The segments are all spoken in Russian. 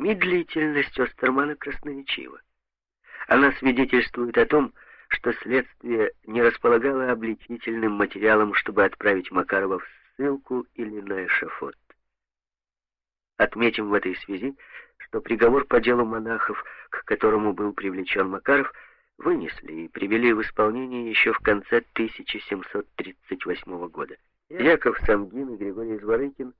Медлительность Остермана красноречива. Она свидетельствует о том, что следствие не располагало обличительным материалом, чтобы отправить Макарова в ссылку или на эшафот. Отметим в этой связи, что приговор по делу монахов, к которому был привлечен Макаров, вынесли и привели в исполнение еще в конце 1738 года. Яков Самгин и Григорий Зворыкин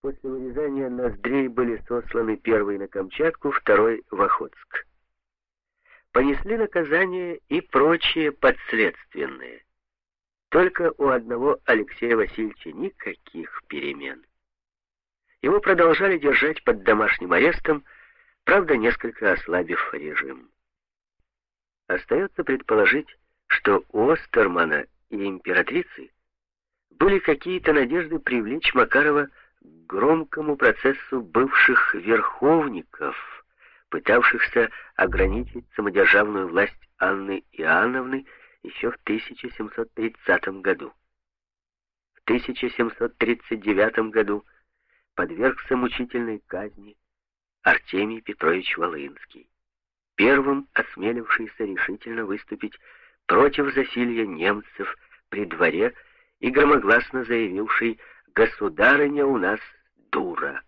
после вырезания ноздрей были сосланы первый на Камчатку, второй в Охотск. Понесли наказание и прочие подследственные. Только у одного Алексея Васильевича никаких перемен. Его продолжали держать под домашним арестом, правда, несколько ослабив режим. Остается предположить, что у Остермана и императрицы были какие-то надежды привлечь Макарова громкому процессу бывших верховников, пытавшихся ограничить самодержавную власть Анны Иоанновны еще в 1730 году. В 1739 году подвергся мучительной казни Артемий Петрович Волынский, первым осмелившийся решительно выступить против засилья немцев при дворе и громогласно заявивший «Государыня у нас дура».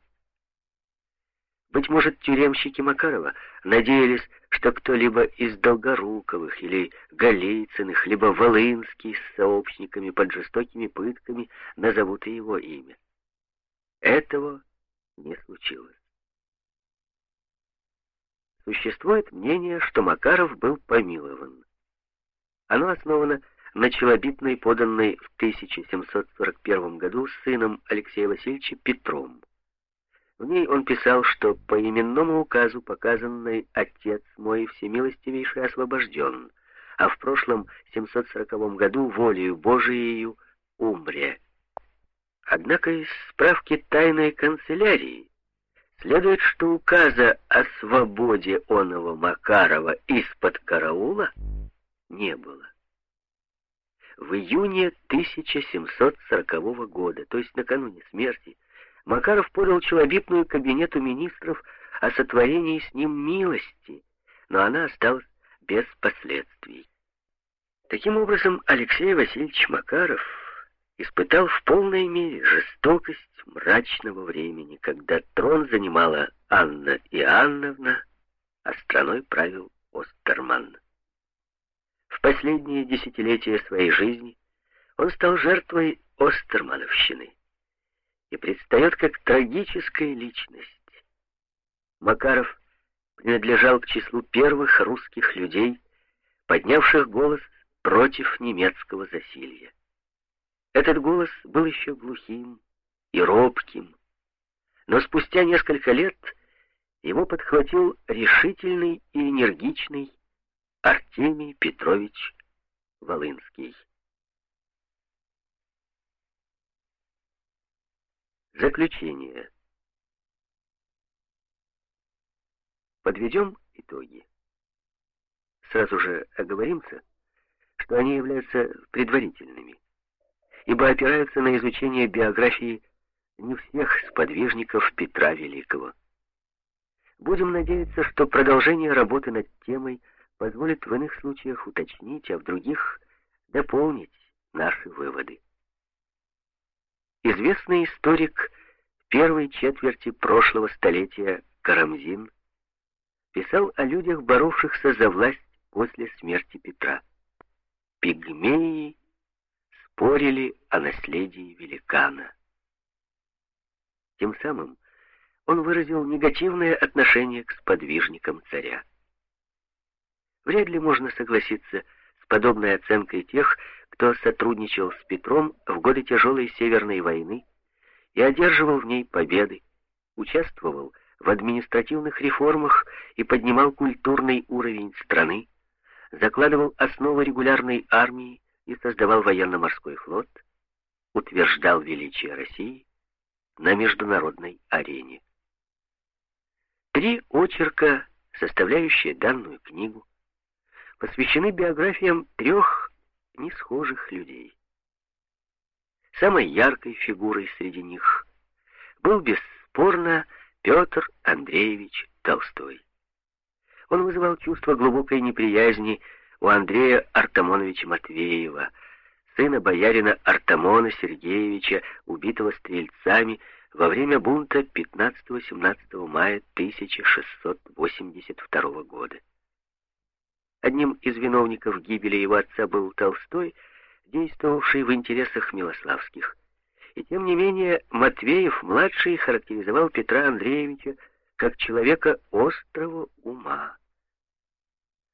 Быть может, тюремщики Макарова надеялись, что кто-либо из Долгоруковых или Голицыных, либо Волынский с сообщниками под жестокими пытками назовут его имя. Этого не случилось. Существует мнение, что Макаров был помилован. Оно основано на челобитной, поданной в 1741 году сыном Алексея Васильевича Петром. В ней он писал, что по именному указу, показанный отец мой всемилостивейший освобожден, а в прошлом 740 году волею Божиею умре. Однако из справки тайной канцелярии следует, что указа о свободе оного Макарова из-под караула не было. В июне 1740 года, то есть накануне смерти, Макаров подал челобитную кабинету министров о сотворении с ним милости, но она осталась без последствий. Таким образом, Алексей Васильевич Макаров испытал в полной мере жестокость мрачного времени, когда трон занимала Анна Иоанновна, а страной правил Остерман. Последние десятилетия своей жизни он стал жертвой Остермановщины и предстает как трагическая личность. Макаров принадлежал к числу первых русских людей, поднявших голос против немецкого засилья. Этот голос был еще глухим и робким, но спустя несколько лет его подхватил решительный и энергичный Артемий Петрович Волынский. Заключение. Подведем итоги. Сразу же оговоримся, что они являются предварительными ибо опираются на изучение биографии не всех сподвижников Петра Великого. Будем надеяться, что продолжение работы над темой позволит в иных случаях уточнить, а в других дополнить наши выводы. Известный историк первой четверти прошлого столетия Карамзин писал о людях, боровшихся за власть после смерти Петра. Пигмеи спорили о наследии великана. Тем самым он выразил негативное отношение к сподвижникам царя. Вряд ли можно согласиться с подобной оценкой тех, кто сотрудничал с Петром в годы тяжелой Северной войны и одерживал в ней победы, участвовал в административных реформах и поднимал культурный уровень страны, закладывал основы регулярной армии, и создавал военно-морской флот, утверждал величие России на международной арене. Три очерка, составляющие данную книгу, посвящены биографиям трех несхожих людей. Самой яркой фигурой среди них был бесспорно Петр Андреевич Толстой. Он вызывал чувство глубокой неприязни у Андрея Артамоновича Матвеева, сына боярина Артамона Сергеевича, убитого стрельцами во время бунта 15-17 мая 1682 года. Одним из виновников гибели его отца был Толстой, действовавший в интересах Милославских. И тем не менее Матвеев-младший характеризовал Петра Андреевича как человека острого ума.